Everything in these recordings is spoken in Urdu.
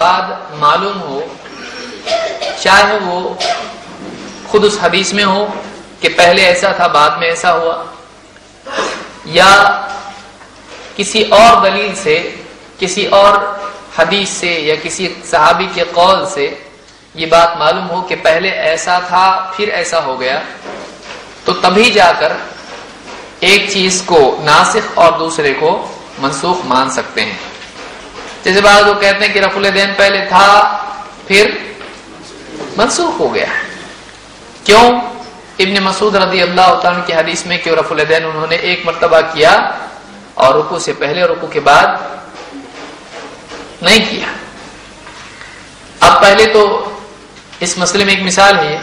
بعد معلوم ہو چاہے وہ خود اس حدیث میں ہو کہ پہلے ایسا تھا، بعد میں ایسا ہوا، یا کسی اور دلیل سے، کسی اور حدیث سے، یا کسی صحابی کے قول سے یہ بات معلوم ہو کہ پہلے ایسا تھا، پھر ایسا ہو گیا۔ تو تبھی جا کر ایک چیز کو ناسخ اور دوسرے کو منسوخ مان سکتے ہیں۔ جیسے بعض وہ کہتے ہیں کہ رف الدین پہلے تھا، پھر منسوخ ہو گیا کیوں؟ ابن مسعود رضی اللہ عنہ کی حدیث میں کہ رف الدین انہوں نے ایک مرتبہ کیا اور رکو سے پہلے رکو کے بعد نہیں کیا۔ اب پہلے تو اس مسئلے میں ایک مثال ہے۔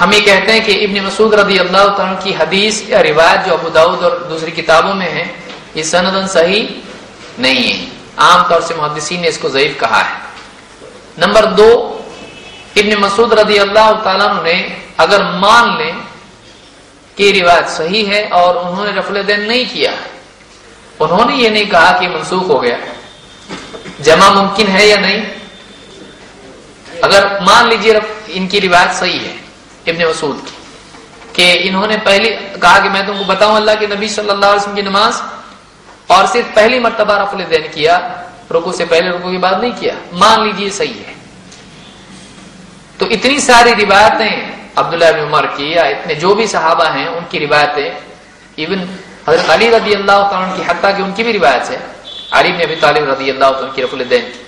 ہم یہ کہتے ہیں کہ ابن مسعود رضی اللہ عنہ کی حدیث یا روایت جو ابو داود اور دوسری کتابوں میں ہے، یہ سندن صحیح نہیں ہے۔ عام طور سے محدثین نے اس کو ضعیف کہا ہے۔ نمبر دو، ابن مسعود رضی اللہ تعالیٰ نے اگر مان لیں کہ روایت صحیح ہے اور انہوں نے رفل دین نہیں کیا، انہوں نے یہ نہیں کہا کہ منسوخ ہو گیا۔ جمع ممکن ہے یا نہیں؟ اگر مان لیجیے ان کی روایت صحیح ہے، ابن مسعود کی، کہ انہوں نے پہلی کہا کہ میں تم کو بتاؤں اللہ کے نبی صلی اللہ علیہ وسلم کی نماز اور صرف پہلی مرتبہ رفل دین کیا رکو سے پہلے رکو کی بات نہیں کیا۔ مان لیجیے صحیح ہے۔ تو اتنی ساری روایتیں عبداللہ بن عمر کی یا اتنے جو بھی صحابہ ہیں، ان کی روایتیں ایون حضرت علی رضی اللہ تعالیٰ کی، حتیٰ کہ ان کی بھی روایت ہے۔ علی بن ابی طالب رضی اللہ تعالیٰ کی رف الدین کی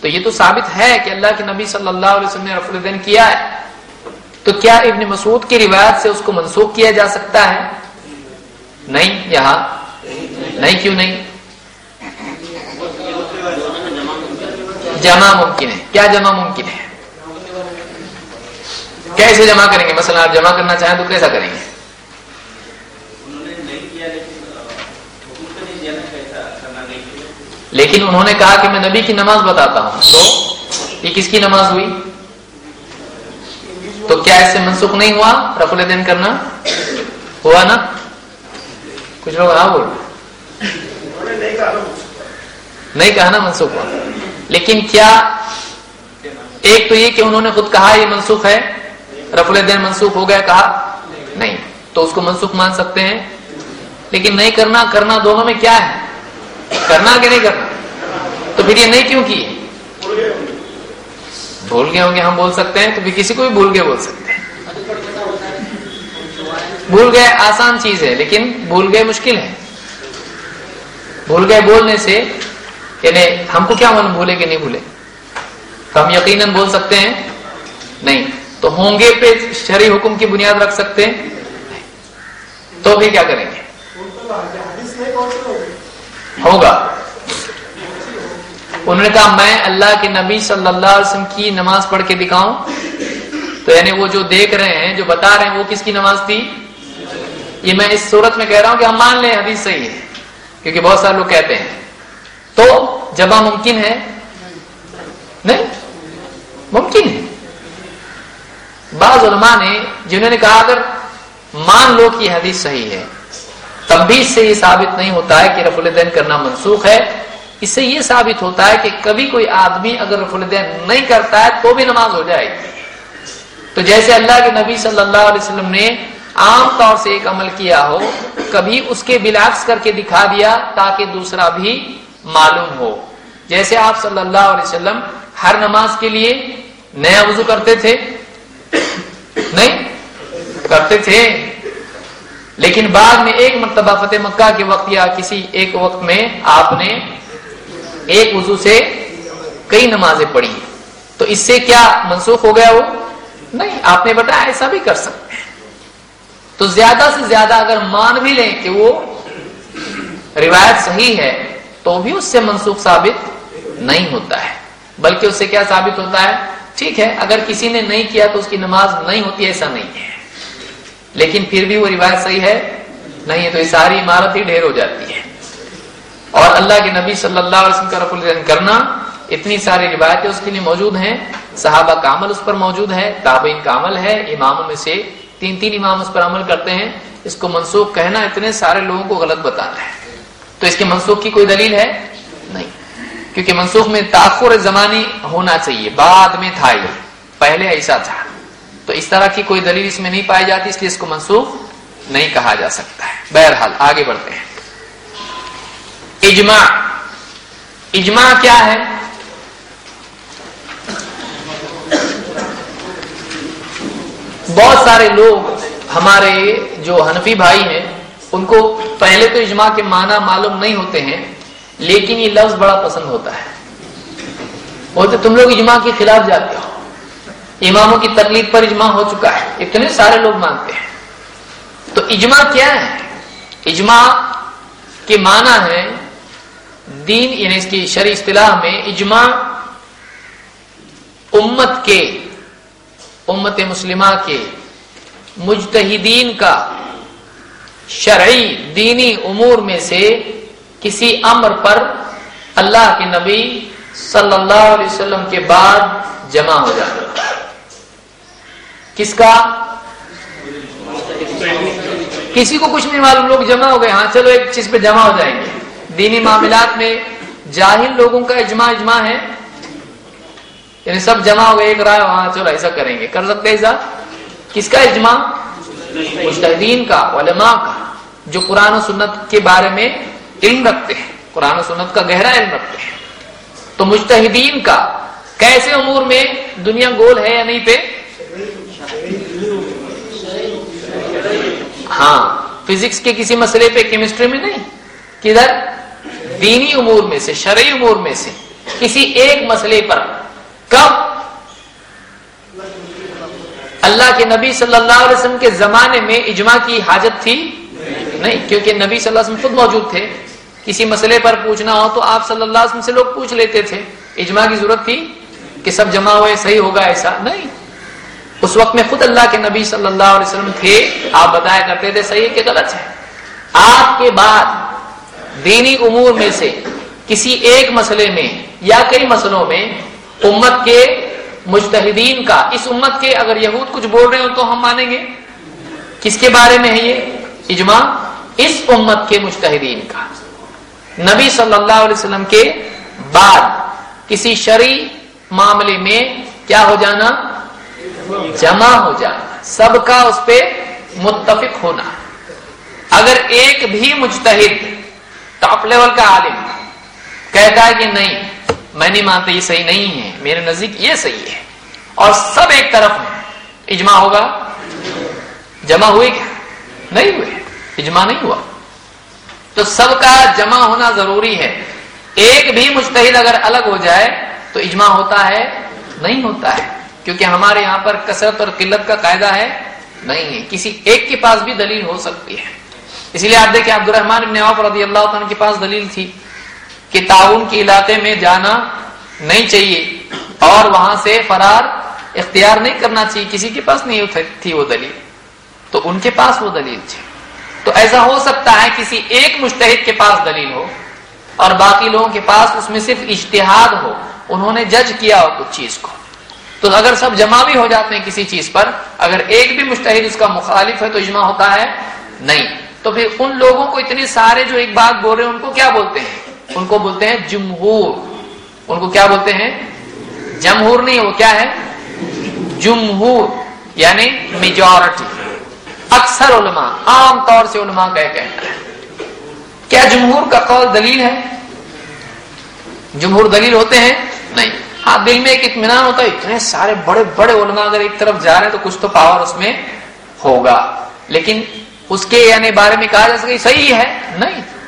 تو یہ تو ثابت ہے کہ اللہ کے نبی صلی اللہ علیہ وسلم نے رف الدین کیا ہے۔ تو کیا ابن مسعود کی روایت سے اس کو منسوخ کیا جا سکتا ہے؟ نہیں، یہاں نہیں، کیوں نہیں؟ جمع ممکن ہے۔ کیا جمع ممکن ہے؟ کیسے جمع کریں گے؟ مثلا آپ جمع کرنا چاہیں تو کیسا کریں گے؟ لیکن انہوں نے کہا کہ میں نبی کی نماز بتاتا ہوں۔ تو یہ کس کی نماز ہوئی؟ تو کیا اس سے منسوخ نہیں ہوا؟ رف الدین کرنا؟ ہوا نا؟ کچھ لوگ ہاں بول نہیں کہا نا منسوخ ہوا۔ لیکن کیا ایک تو یہ کہ انہوں نے خود کہا یہ منسوخ ہے؟ رف الدین منسوخ ہو گیا، کہا نہیں۔ تو اس کو منسوخ مان سکتے ہیں؟ لیکن نہیں کرنا کرنا دونوں میں کیا ہے؟ کرنا کہ نہیں کرنا؟ تو پھر یہ نہیں کیوں کی بھول گئے ہوں گے، ہم بول سکتے ہیں، تو پھر کسی کو بھی بھول گئے بول سکتے ہیں۔ بھول گئے آسان چیز ہے، لیکن بھول گئے مشکل ہے۔ بھول گئے بولنے سے یعنی ہم کو کیا من بھولے کہ نہیں بھولے؟ تو ہم یقیناً بول سکتے ہیں، نہیں۔ تو ہوں گے پہ شرعی حکم کی بنیاد رکھ سکتے ہیں؟ تو بھی کیا کریں گے؟ ہوگا۔ انہوں نے کہا، میں اللہ کے نبی صلی اللہ علیہ وسلم کی نماز پڑھ کے دکھاؤں۔ تو یعنی وہ جو دیکھ رہے ہیں، جو بتا رہے ہیں، وہ کس کی نماز تھی؟ یہ میں اس صورت میں کہہ رہا ہوں کہ ہم مان لیں، حدیث صحیح ہے۔ کیونکہ بہت سارے لوگ کہتے ہیں۔ تو جمع ہاں ممکن ہے؟ نہیں۔ ممکن ہے۔ بعض علماء نے، جنہوں نے کہا، اگر مان لو کہ حدیث صحیح ہے، تب بھی اس سے یہ ثابت نہیں ہوتا ہے کہ رف الدین کرنا منسوخ ہے۔ اس سے یہ ثابت ہوتا ہے کہ کبھی کوئی آدمی اگر رف الدین نہیں کرتا ہے تو بھی نماز ہو جائے گی۔ تو جیسے اللہ کے نبی صلی اللہ علیہ وسلم نے عام طور سے ایک عمل کیا ہو، کبھی اس کے بلاکس کر کے دکھا دیا تاکہ دوسرا بھی معلوم ہو۔ جیسے آپ صلی اللہ علیہ وسلم ہر نماز کے لیے نیا وضو کرتے تھے؟ نہیں؟ کرتے تھے۔ لیکن بعد میں ایک مرتبہ فتح مکہ کے وقت یا کسی ایک وقت میں آپ نے ایک وضو سے کئی نمازیں پڑھی۔ تو اس سے کیا منسوخ ہو گیا وہ؟ نہیں، آپ نے بتایا ایسا بھی کر سکتے۔ تو زیادہ سے زیادہ اگر مان بھی لیں کہ وہ روایت صحیح ہے، تو بھی اس سے منسوخ ثابت نہیں ہوتا ہے۔ بلکہ اس سے کیا ثابت ہوتا ہے؟ ٹھیک ہے، اگر کسی نے نہیں کیا تو اس کی نماز نہیں ہوتی، ایسا نہیں ہے۔ لیکن پھر بھی وہ روایت صحیح ہے؟ نہیں ہے، تو یہ ساری عمارت ہی ڈھیر ہو جاتی ہے۔ اور اللہ کے نبی صلی اللہ علیہ وسلم کا رف الدین کرنا، اتنی ساری روایتیں اس کے لیے موجود ہیں۔ صحابہ کا عمل اس پر موجود ہے، تابعین کا عمل ہے، اماموں میں سے تین تین امام اس پر عمل کرتے ہیں، اس کو منسوخ کہنا اتنے سارے لوگوں کو غلط بتانا ہے۔ تو اس کے منسوخ کی کوئی دلیل ہے؟ نہیں۔ کیونکہ منسوخ میں تاخر زمانی ہونا چاہیے، بعد میں تھا یہ۔ پہلے ایسا تھا۔ تو اس طرح کی کوئی دلیل اس میں نہیں پائی جاتی، اس لیے اس کو منسوخ نہیں کہا جا سکتا ہے۔ بہرحال آگے بڑھتے ہیں۔ اجماع۔ اجماع کیا ہے؟ بہت سارے لوگ ہمارے جو حنفی بھائی ہیں، ان کو پہلے تو اجماع کے معنی معلوم نہیں ہوتے ہیں، لیکن یہ لفظ بڑا پسند ہوتا ہے۔ بولتے تم لوگ اجماع کے خلاف جاتے ہو۔ اماموں کی تکلیف پر اجماع ہو چکا ہے۔ اتنے سارے لوگ مانتے ہیں۔ تو اجماع کیا ہے؟ اجماع کے معنی ہے دین یعنی اس کی شرع اصطلاح میں اجماع امت کے امت مسلمہ کے مجتہدین کا شرعی دینی امور میں سے کسی امر پر اللہ کے نبی صلی اللہ علیہ وسلم کے بعد جمع ہو جانا کس کا؟ کسی کو کچھ نہیں معلوم، لوگ جمع ہو گئے۔ ہاں چلو ایک چیز پہ جمع ہو جائیں گے۔ دینی معاملات میں جاہل لوگوں کا اجماع اجماع ہے۔ یعنی سب جمع ہو گئے ایک رائے ہاں چلو ایسا کریں گے۔ کر سکتے ایسا؟ کس کا اجماع؟ مجتہدین کا، علماء کا، جو قرآن و سنت کے بارے میں علم رکھتے ہیں۔ قرآن و سنت کا گہرا علم رکھتے ہیں۔ تو مجتہدین کا، کیسے امور میں دنیا گول ہے یا نہیں پہ؟ ہاں فزکس کے کسی مسئلے پہ، کیمسٹری میں نہیں۔ کدھر؟ دینی امور میں سے، شرعی امور میں سے۔ کسی ایک مسئلے پر کب؟ اللہ کے نبی صلی اللہ علیہ وسلم کے زمانے میں اجماع کی حاجت تھی نہیں، کیونکہ نبی صلی اللہ علیہ وسلم خود موجود تھے۔ کسی مسئلے پر پوچھنا ہو تو آپ صلی اللہ علیہ وسلم سے لوگ پوچھ لیتے تھے۔ اجماع کی ضرورت تھی کہ سب جمع ہوئے، صحیح ہوگا ایسا؟ نہیں۔ اس وقت میں خود اللہ کے نبی صلی اللہ علیہ وسلم تھے۔ آپ بتایا کرتے تھے صحیح کہ غلط ہے۔ آپ کے بعد دینی امور میں سے کسی ایک مسئلے میں یا کئی مسئلوں میں امت کے مجتہدین کا۔ اس امت کے اگر یہود کچھ بول رہے ہو تو ہم مانیں گے۔ کس کے بارے میں ہے یہ؟ اجماع۔ اس امت کے مجتہدین کا۔ نبی صلی اللہ علیہ وسلم کے بعد کسی شرعی معاملے میں کیا ہو جانا؟ جمع ہو جانا۔ سب کا اس پہ متفق ہونا۔ اگر ایک بھی مجتہد ٹاپ لیول کا عالم کہتا ہے کہ نہیں میں نہیں مانتا یہ صحیح نہیں ہے، میرے نزدیک یہ صحیح ہے۔ اور سب ایک طرف میں اجماع ہوگا؟ جمع ہوئے کیا؟ نہیں ہوئے۔ اجماع نہیں ہوا۔ تو سب کا جمع ہونا ضروری ہے۔ ایک بھی مستحد اگر الگ ہو جائے تو اجماع ہوتا ہے، نہیں ہوتا ہے۔ کیونکہ ہمارے یہاں پر کثرت اور قلت کا قاعدہ ہے، نہیں ہے۔ کسی ایک کے پاس بھی دلیل ہو سکتی ہے۔ اسی لیے آپ دیکھیں عبد الرحمان ابن عوف رضی اللہ عنہ کے پاس دلیل تھی۔ کہ تعاون کے علاقے میں جانا نہیں چاہیے اور وہاں سے فرار اختیار نہیں کرنا چاہیے۔ کسی کے پاس نہیں تھی وہ دلیل۔ تو ان کے پاس وہ دلیل تھی۔ تو ایسا ہو سکتا ہے کسی ایک مشتحد کے پاس دلیل ہو اور باقی لوگوں کے پاس اس میں صرف اشتہاد ہو۔ انہوں نے جج کیا ہو کچھ چیز کو۔ تو اگر سب جمع بھی ہو جاتے ہیں کسی چیز پر، اگر ایک بھی مشتحد اس کا مخالف ہے تو اجماع ہوتا ہے نہیں۔ تو پھر ان لوگوں کو اتنے سارے جو ایک بات بول رہے ہیں، ان کو کیا بولتے ہیں؟ ان کو بولتے ہیں جمہور۔ ان کو کیا بولتے ہیں؟ جمہور نہیں، وہ کیا ہے؟ جمہور یعنی میجورٹی اکثر علماء، عام طور سے علماء کا کہنا ہے کیا جمہور کا قول دلیل ہے؟ جمہور دلیل ہوتے ہیں؟ نہیں۔ ہاں دل میں ایک اطمینان ہوتا ہے، اتنے سارے بڑے بڑے علماء اگر ایک طرف جا رہے ہیں تو کچھ تو پاور اس میں ہوگا۔ لیکن اس کے یعنی بارے میں کہا جا سکے، صحیح ہے؟ نہیں۔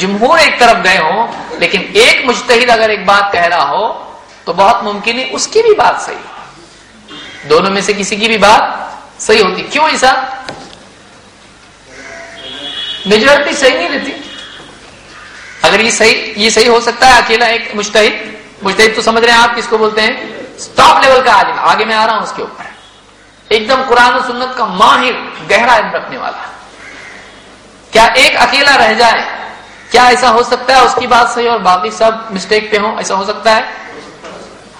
جمہور ایک طرف گئے ہوں، لیکن ایک مجتہد اگر ایک بات کہہ رہا ہو، تو بہت ممکن ہے اس کی بھی بات صحیح ہو۔ دونوں میں سے کسی کی بھی بات صحیح ہوتی۔ کیوں ایسا؟ میجورٹی صحیح نہیں رہتی۔ اگر یہ صحیح یہ صحیح ہو سکتا ہے اکیلا ایک مشتحد مشتحد تو سمجھ رہے ہیں آپ کس کو بولتے ہیں؟ ٹاپ لیول کا عالم، آگے میں آ رہا ہوں اس کے اوپر۔ ایک دم قرآن و سنت کا ماہر، گہرا علم رکھنے والا۔ کیا ایک اکیلا رہ جائے؟ کیا ایسا ہو سکتا ہے اس کی بات صحیح اور باقی سب مسٹیک پہ ہوں؟ ایسا ہو سکتا ہے؟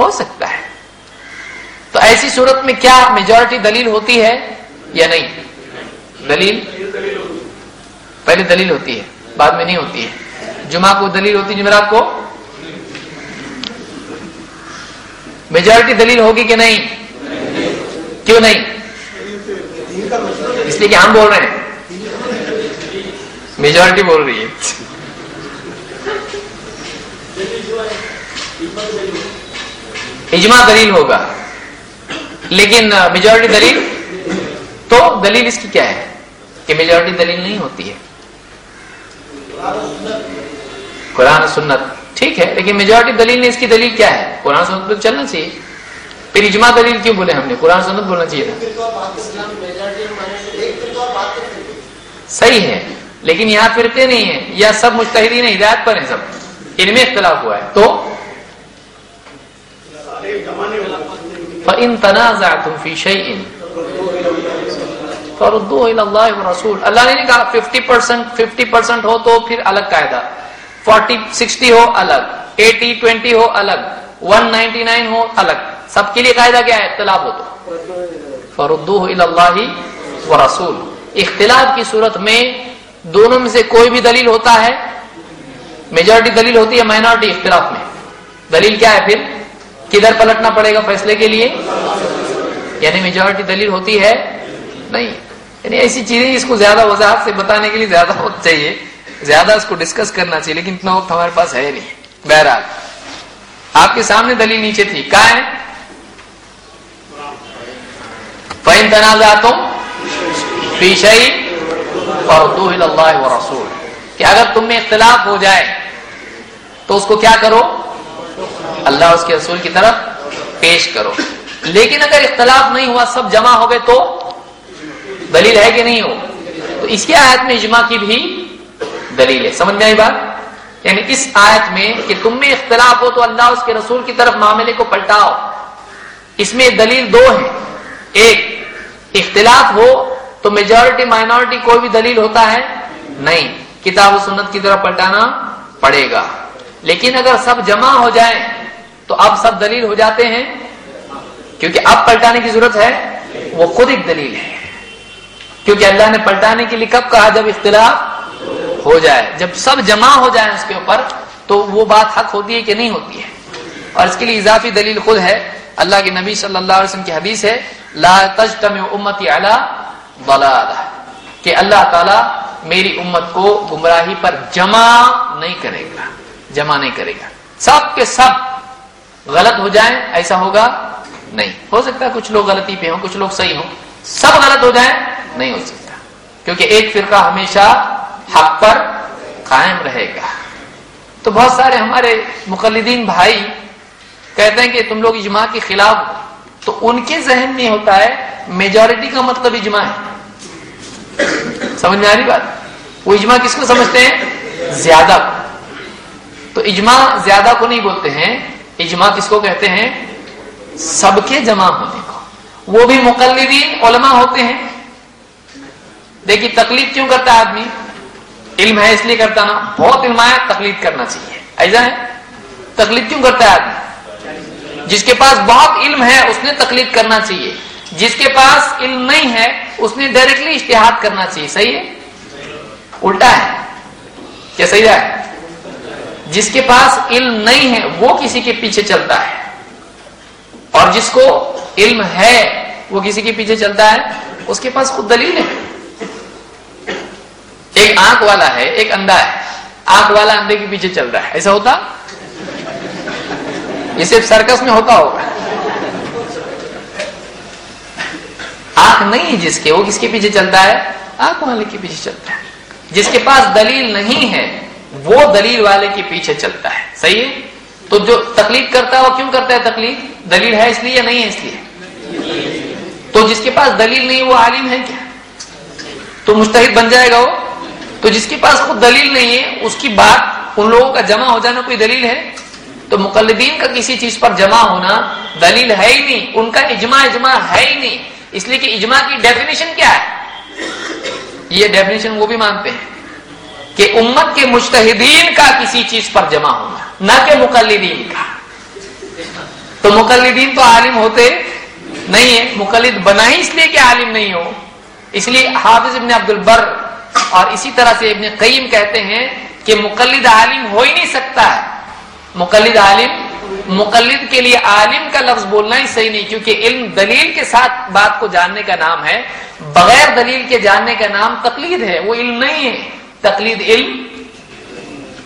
ہو سکتا ہے۔ تو ایسی صورت میں کیا میجورٹی دلیل ہوتی ہے یا نہیں؟ دلیل؟ پہلے دلیل ہوتی ہے، بعد میں نہیں ہوتی ہے۔ جمعہ کو دلیل ہوتی جمعرات کو؟ میجورٹی دلیل ہوگی کہ نہیں؟ کیوں نہیں؟ اس لیے کہ ہم بول رہے ہیں۔ میجورٹی بول رہی ہے۔ اجماع دلیل ہوگا۔ لیکن میجورٹی دلیل تو دلیل اس کی کیا ہے کہ میجورٹی دلیل نہیں ہوتی ہے۔ قرآن سنت ٹھیک ہے، لیکن میجورٹی دلیل نے اس کی دلیل کیا ہے؟ قرآن سنت پہ چلنا چاہیے۔ پھر اجماع دلیل کیوں بولے ہم نے؟ قرآن سنت بولنا چاہیے تھا صحیح ہے، لیکن یہاں فرقے نہیں ہیں، یا سب مشتحدین ہدایت پر ہیں سب۔ ان میں اختلاف ہوا ہے۔ تو فَإِن تَنَازَعْتُمْ فِي شَيْءٍ فَرُدُّوهُ إِلَى اللَّهِ وَرَسُولِ اللہ نے کہا 50% 50% ہو تو پھر الگ قاعدہ۔ 40 60 ہو الگ 80 20 ہو الگ 199 ہو الگ۔ سب کے لیے قاعدہ کیا ہے؟ اختلاف ہو تو۔ فَرُدُّوهُ إِلَى اللَّهِ وَرَسُولِ اختلاف کی صورت میں دونوں میں سے کوئی بھی دلیل ہوتا ہے؟ میجورٹی دلیل ہوتی ہے مائنورٹی اختلاف میں۔ دلیل کیا ہے پھر؟ کدھر پلٹنا پڑے گا فیصلے کے لیے؟ یعنی میجورٹی دلیل ہوتی ہے؟ نہیں. یعنی ایسی چیزیں اس کو زیادہ وضاحت سے بتانے کے لیے زیادہ وقت چاہیے. زیادہ اس کو ڈسکس کرنا چاہیے، لیکن اتنا وقت ہمارے پاس ہے نہیں. بہرحال، آپ کے سامنے دلیل نیچے تھی. کہاں ہے؟ فہم تنازع تم پیشئی اور اللہ و رسول کہ اگر تم میں اختلاف ہو جائے، تو اس کو کیا کرو؟ اللہ اس کے رسول کی طرف پیش کرو۔ لیکن اگر اختلاف نہیں ہوا، سب جمع ہو گئے تو دلیل ہے کہ نہیں ہو۔ تو اس کی آیت میں اجماع کی بھی دلیل ہے۔ سمجھ میں آئی بات؟ یعنی اس آیت میں کہ تم میں اختلاف ہو تو اللہ اس کے رسول کی طرف معاملے کو پلٹاؤ۔ اس میں دلیل دو ہے ایک، اختلاف ہو تو میجورٹی مائنورٹی کوئی بھی دلیل ہوتا ہے نہیں۔ کتاب و سنت کی طرف پلٹانا پڑے گا۔ لیکن اگر سب جمع ہو جائیں تو اب سب دلیل ہو جاتے ہیں کیونکہ اب پلٹانے کی ضرورت ہے، وہ خود ایک دلیل ہے۔ کیونکہ اللہ نے پلٹانے کے لیے کب کہا؟ جب اختلاف ہو جائے، جب سب جمع ہو جائیں اس کے اوپر، تو وہ بات حق ہوتی ہے کہ نہیں ہوتی ہے۔ اور اس کے لیے اضافی دلیل خود ہے۔ اللہ کے نبی صلی اللہ علیہ وسلم کی حدیث ہے، لا تجتمع امتی علی ضلالہ۔ کہ اللہ تعالی میری امت کو گمراہی پر جمع نہیں کرے گا۔ جمع نہیں کرے گا۔ سب کے سب غلط ہو جائیں ایسا ہوگا نہیں۔ ہو سکتا ہے کچھ لوگ غلطی پہ ہوں، کچھ لوگ صحیح ہوں۔ سب غلط ہو جائیں، نہیں ہو سکتا۔ کیونکہ ایک فرقہ ہمیشہ حق پر قائم رہے گا۔ تو بہت سارے ہمارے مقلدین بھائی کہتے ہیں کہ تم لوگ اجماع کے خلاف تو ان کے ذہن میں ہوتا ہے میجورٹی کا مطلب اجماع ہے۔ سمجھ میں آ رہی بات؟ وہ اجماع کس کو سمجھتے ہیں؟ زیادہ کو۔ تو اجماع زیادہ کو نہیں بولتے ہیں اجماع کس کو کہتے ہیں؟ سب کے جمع ہونے کو۔ وہ بھی مقلدین، علماء ہوتے ہیں۔ دیکھیے تکلیف کیوں کرتا ہے آدمی؟ علم ہے اس لیے کرتا نا۔ بہت علم ہے تکلیف کرنا چاہیے۔ ایسا ہے؟ تکلیف کیوں کرتا ہے آدمی؟ جس کے پاس بہت علم ہے، اس نے تکلیف کرنا چاہیے۔ جس کے پاس علم نہیں ہے، اس نے ڈائریکٹلی اشتہاد کرنا چاہیے۔ صحیح ہے؟ الٹا ہے۔ کیا صحیح ہے؟ جس کے پاس علم نہیں ہے، وہ کسی کے پیچھے چلتا ہے۔ اور جس کو علم ہے، وہ کسی کے پیچھے چلتا ہے۔ اس کے پاس خود دلیل ہے۔ ایک آنکھ والا ہے، ایک اندھا ہے۔ آنکھ والا اندھے کے پیچھے چل رہا ہے۔ ایسا ہوتا؟ یہ صرف سرکس میں ہوتا ہوگا۔ آنکھ نہیں ہے جس کے، وہ کس کے پیچھے چلتا ہے؟ آنکھ والے کے پیچھے چلتا ہے۔ جس کے پاس دلیل نہیں ہے وہ دلیل والے کے پیچھے چلتا ہے۔ صحیح ہے؟ تو جو تکلیف کرتا ہے وہ کیوں کرتا ہے تکلیف دلیل ہے اس لیے یا نہیں ہے اس لیے؟ تو جس کے پاس دلیل نہیں وہ عالم ہے کیا؟ تو مستحد بن جائے گا وہ؟ تو جس کے پاس خود دلیل نہیں ہے، اس کی بات ان لوگوں کا جمع ہو جانا کوئی دلیل ہے؟ تو مقلدین کا کسی چیز پر جمع ہونا دلیل ہے ہی نہیں۔ ان کا اجماع اجماع ہے ہی نہیں۔ اس لیے کہ اجماع کی ڈیفینیشن کیا ہے؟ یہ ڈیفینیشن وہ بھی مانتے ہیں۔ کہ امت کے مشتحدین کا کسی چیز پر جمع ہونا نہ کہ مقلدین کا۔ تو مقلدین تو عالم ہوتے نہیں ہے مقلد بنا ہی اس لیے کہ عالم نہیں ہو۔ اس لیے حافظ ابن عبد البر اور اسی طرح سے ابن قیم کہتے ہیں کہ مقلد عالم ہو ہی نہیں سکتا ہے۔ مقلد عالم، مقلد کے لیے عالم کا لفظ بولنا ہی صحیح نہیں، کیونکہ علم دلیل کے ساتھ بات کو جاننے کا نام ہے۔ بغیر دلیل کے جاننے کا نام تقلید ہے، وہ علم نہیں ہے۔ تقلید علم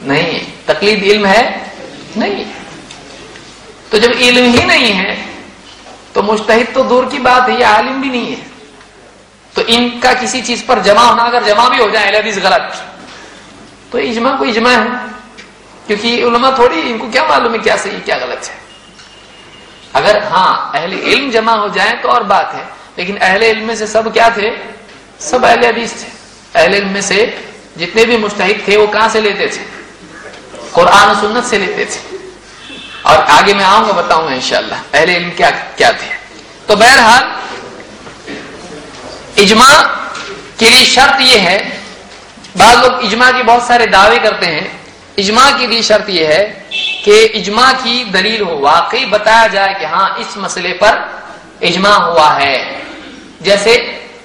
نہیں ہے۔ تقلید علم ہے نہیں۔ ہے تو جب علم ہی نہیں ہے، تو مستحد تو دور کی بات ہے، یہ عالم بھی نہیں ہے۔ تو ان کا کسی چیز پر جمع ہونا، اگر جمع بھی ہو جائے حدیث غلط۔ تو اجماع کو اجماع ہے۔ کیونکہ علماء تھوڑی، ان کو کیا معلوم ہے کیا صحیح، کیا غلط ہے۔ اگر ہاں اہل علم جمع ہو جائیں تو اور بات ہے۔ لیکن اہل علم میں سے سب کیا تھے؟ سب اہل حدیث تھے۔ اہل علم میں سے جتنے بھی مستحق تھے وہ کہاں سے لیتے تھے؟ قرآن و سنت سے لیتے تھے۔ اور آگے میں آؤں گا، بتاؤں گا انشاءاللہ۔ اہل علم کیا کیا تھے؟ تو بہرحال، اجماع کے لیے شرط یہ ہے، بعض لوگ اجماع کے بہت سارے دعوے کرتے ہیں۔ اجماع کے لیے شرط یہ ہے کہ اجماع کی دلیل ہو، واقعی بتایا جائے کہ ہاں اس مسئلے پر اجماع ہوا ہے۔ جیسے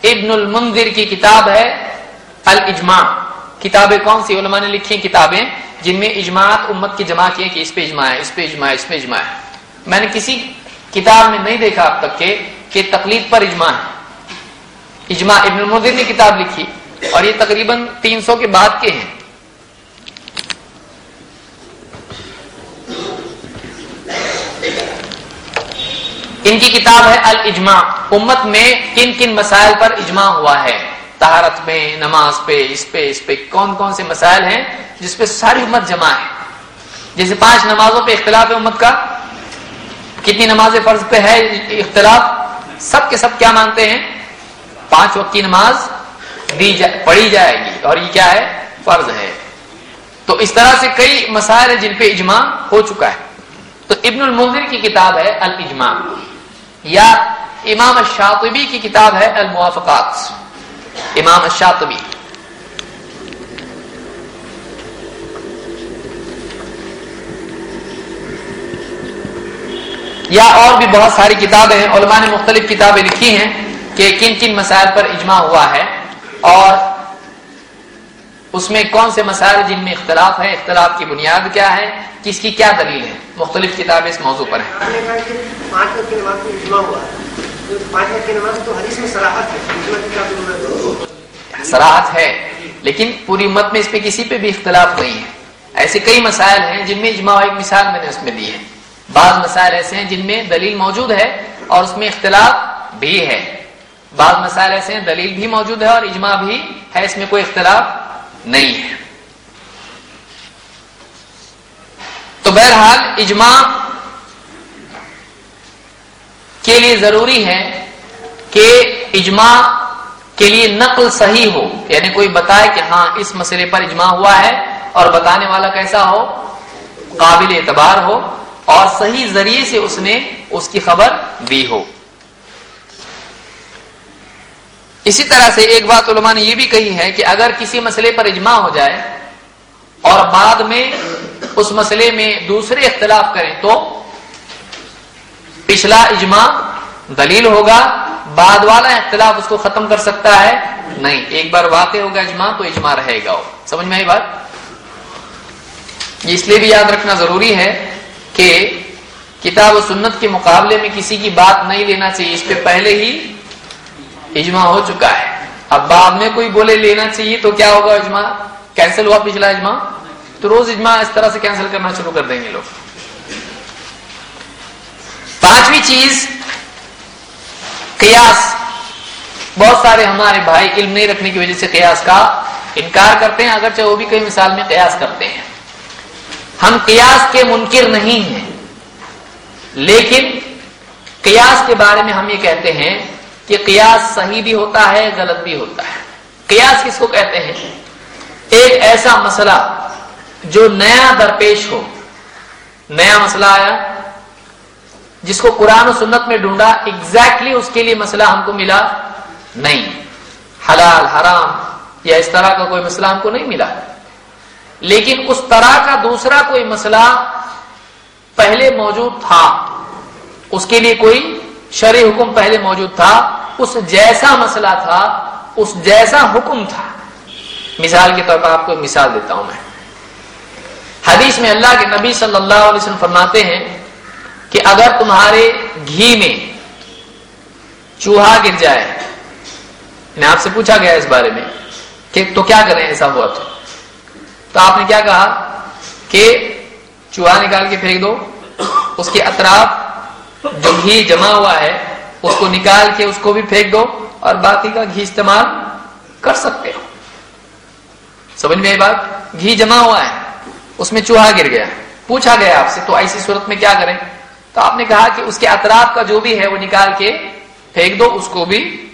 ابن المنذر کی کتاب ہے، الاجماع۔ کتابیں کون سی علماء نے لکھی ہیں کتابیں جن میں اجماعات امت کی جمع کی کہ اس پہ اجماع ہے، اس پہ اجماع ہے، اس پہ اجماع ہے۔ میں نے کسی کتاب میں نہیں دیکھا اب تک کہ کہ تقلید پر اجماع ہے۔ اجماع ابن المنذر نے کتاب لکھی اور یہ تقریباً تین سو کے بعد کے ہیں۔ ان کی کتاب ہے الاجماع۔ امت میں کن کن مسائل پر اجماع ہوا ہے؟ تہارت میں، نماز پہ، اس پہ اس پہ کون کون سے مسائل ہیں جس پہ ساری امت جمع ہے؟ جیسے پانچ نمازوں پہ اختلاف ہے امت کا، کتنی نماز فرض پہ ہے اختلاف؟ سب کے سب کیا مانتے ہیں؟ پانچ وقت کی نماز دی جا پڑھی جائے گی اور یہ کیا ہے؟ فرض ہے۔ تو اس طرح سے کئی مسائل ہیں جن پہ اجماع ہو چکا ہے۔ تو ابن المنذر کی کتاب ہے الاجماع یا امام الشاطبی کی کتاب ہے الموافقات۔ امام الشاطبی۔ یا اور بھی بہت ساری کتابیں ہیں، علماء نے مختلف کتابیں لکھی ہیں کہ کن کن مسائل پر اجماع ہوا ہے اور اس میں کون سے مسائل جن میں اختلاف ہے، اختلاف کی بنیاد کیا ہے، کس کی کیا دلیل ہے۔ مختلف کتابیں اس موضوع پر ہیں۔ سراحت ہے لیکن پوری امت میں اس پہ کسی پہ بھی اختلاف نہیں ہے۔ ایسے کئی مسائل ہیں جن میں اجماع ایک مثال میں نے اس میں دی ہے۔ بعض مسائل ایسے ہیں جن میں دلیل موجود ہے اور اس میں اختلاف بھی ہے۔ بعض مسائل ایسے ہیں دلیل بھی موجود ہے اور اجماع بھی ہے، اس میں کوئی اختلاف نہیں ہے۔ تو بہرحال اجماع کے لیے ضروری ہے کہ اجماع کے لیے نقل صحیح ہو۔ یعنی کوئی بتائے کہ ہاں اس مسئلے پر اجماع ہوا ہے اور بتانے والا کیسا ہو، قابل اعتبار ہو اور صحیح ذریعے سے اس نے اس کی خبر دی ہو۔ اسی طرح سے ایک بات علماء نے یہ بھی کہی ہے کہ اگر کسی مسئلے پر اجماع ہو جائے اور بعد میں اس مسئلے میں دوسرے اختلاف کریں تو پچھلا اجماع دلیل ہوگا، بعد والا اختلاف اس کو ختم کر سکتا ہے۔ نہیں، ایک بار واقع ہوگا اجماع تو اجماع رہے گا۔ سمجھ میں آئی بات؟ اس لیے بھی یاد رکھنا ضروری ہے کہ کتاب و سنت کے مقابلے میں کسی کی بات نہیں لینا چاہیے، اس پہ پہلے ہی اجماع ہو چکا ہے۔ اب بعد میں کوئی بولے لینا چاہیے تو کیا ہوگا اجماع؟ کینسل ہوا پچھلا اجماع؟ تو روز اجماع اس طرح سے کینسل کرنا شروع کر دیں گے لوگ۔ پانچویں چیز، قیاس۔ بہت سارے ہمارے بھائی علم نہیں رکھنے کی وجہ سے قیاس کا انکار کرتے ہیں، اگرچہ وہ بھی کئی مثال میں قیاس کرتے ہیں۔ ہم قیاس کے منکر نہیں ہیں، لیکن قیاس کے بارے میں ہم یہ کہتے ہیں کہ قیاس صحیح بھی ہوتا ہے، غلط بھی ہوتا ہے۔ قیاس کس کو کہتے ہیں؟ ایک ایسا مسئلہ جو نیا درپیش ہو۔ نیا مسئلہ آیا۔ جس کو قرآن و سنت میں ڈھونڈا ایگزیکٹلی اس کے لیے مسئلہ ہم کو ملا نہیں۔ حلال، حرام، یا اس طرح کا کوئی مسئلہ ہم کو نہیں ملا۔ لیکن اس طرح کا دوسرا کوئی مسئلہ پہلے موجود تھا۔ اس کے لیے کوئی شرع حکم پہلے موجود تھا۔ اس جیسا مسئلہ تھا، اس جیسا حکم تھا۔ مثال کے طور پر آپ کو مثال دیتا ہوں میں۔ حدیث میں اللہ کے نبی صلی اللہ علیہ وسلم فرماتے ہیں کہ اگر تمہارے گھی میں چوہا گر جائے، میں آپ سے پوچھا گیا اس بارے میں کہ تو کیا کریں ایسا ہوا تو؟ تو آپ نے کیا کہا کہ چوہا نکال کے پھینک دو، اس کے اطراف جو گھی جمع ہوا ہے، اس کو نکال کے اس کو بھی پھینک دو اور باقی کا گھی استعمال کر سکتے ہو۔ سمجھ میں آئی بات؟ گھی جمع ہوا ہے، اس میں چوہا گر گیا۔ پوچھا گیا آپ سے تو ایسی صورت میں کیا کریں؟ تو آپ نے کہا کہ اس کے اطراف کا جو بھی ہے وہ نکال کے پھینک دو، اس کو بھی